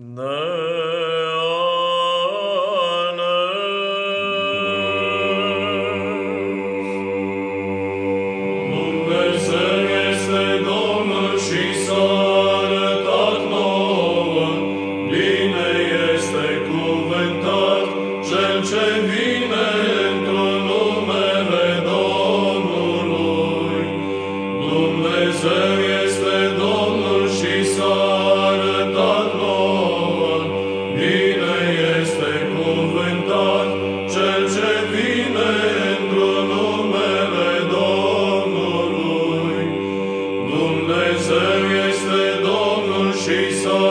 Dumnezeu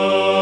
Oh.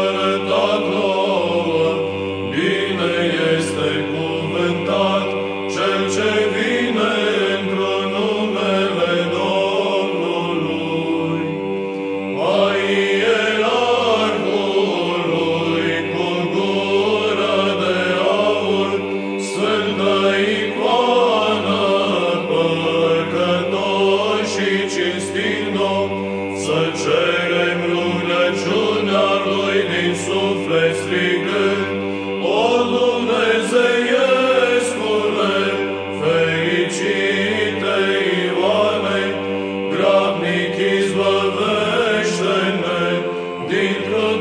through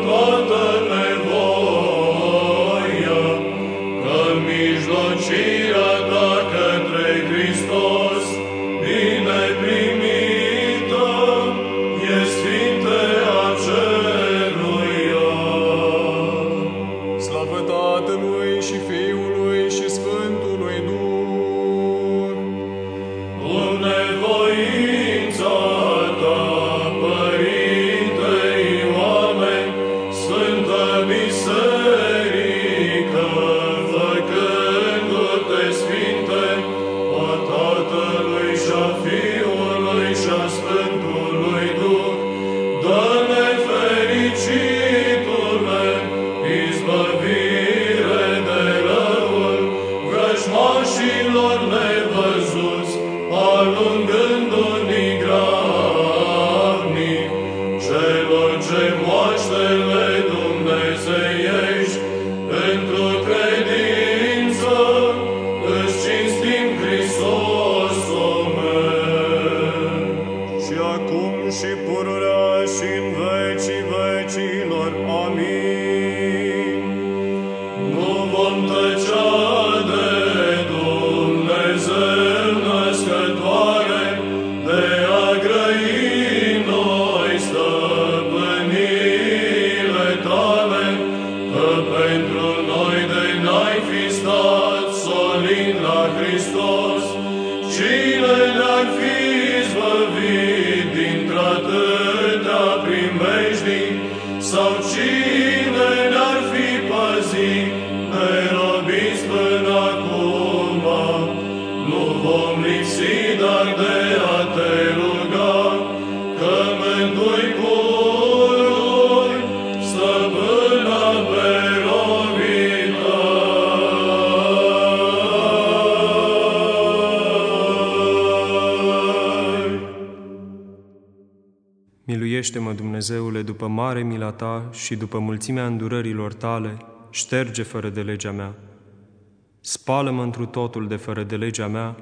Nu vom lipsi, dar de a te ruga, că mântui curul, stăpâna pe robii tăi. Miluiește-mă, Dumnezeule, după mare mila ta și după mulțimea îndurărilor tale, șterge fără de legea mea. Spală-mă întru totul de fără de legea mea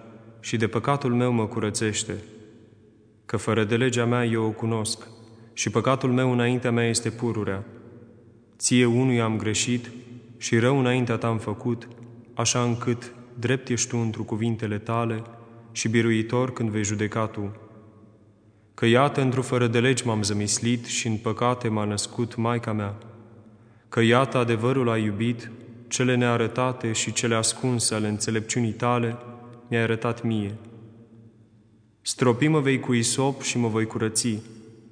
și de păcatul meu mă curățește. Că fără de legea mea eu o cunosc și păcatul meu înaintea mea este pururea. Ție unui am greșit și rău înaintea ta am făcut, așa încât drept ești tu întru cuvintele tale și biruitor când vei judeca tu. Că iată, într-o fără de legi m-am zămislit și în păcate m-a născut Maica mea. Că iată, adevărul a iubit, cele nearătate și cele ascunse ale înțelepciunii tale mi-ai arătat mie. Stropi-mă vei cu isop și mă voi curăți,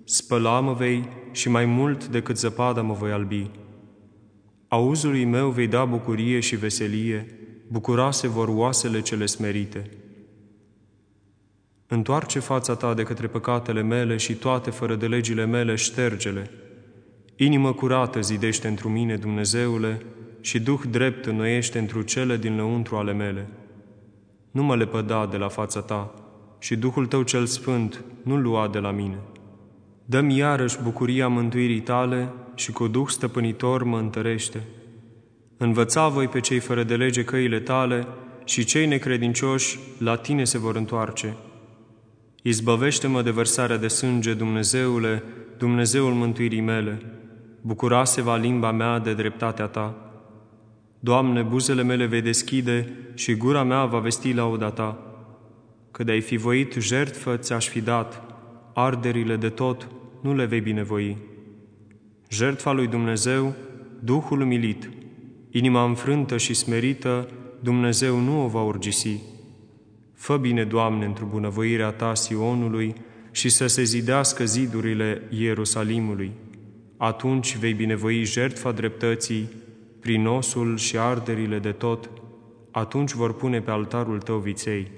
spăla-mă vei și mai mult decât zăpada mă voi albi. Auzului meu vei da bucurie și veselie, bucurase vor oasele cele smerite. Întoarce fața ta de către păcatele mele și toate fără de legile mele ștergele. Inimă curată zidește întru mine, Dumnezeule, și Duh drept înnoiește întru cele din lăuntru ale mele. Nu mă lepăda de la fața ta și Duhul tău cel sfânt nu lua de la mine. Dă-mi iarăși bucuria mântuirii tale și cu Duh stăpânitor mă întărește. Învăța voi pe cei fără de lege căile tale și cei necredincioși la tine se vor întoarce. Izbăvește-mă de vărsarea de sânge, Dumnezeule, Dumnezeul mântuirii mele. Bucurase va limba mea de dreptatea ta. Doamne, buzele mele vei deschide și gura mea va vesti lauda ta. Că de-ai fi voit jertfă ți-aș fi dat, arderile de tot nu le vei binevoi. Jertfa lui Dumnezeu, Duhul umilit, inima înfrântă și smerită, Dumnezeu nu o va urgisi. Fă bine, Doamne, într-o bunăvoirea Ta Sionului și să se zidească zidurile Ierusalimului. Atunci vei binevoi jertfa dreptății, prin osul și arderile de tot, atunci vor pune pe altarul Tău viței.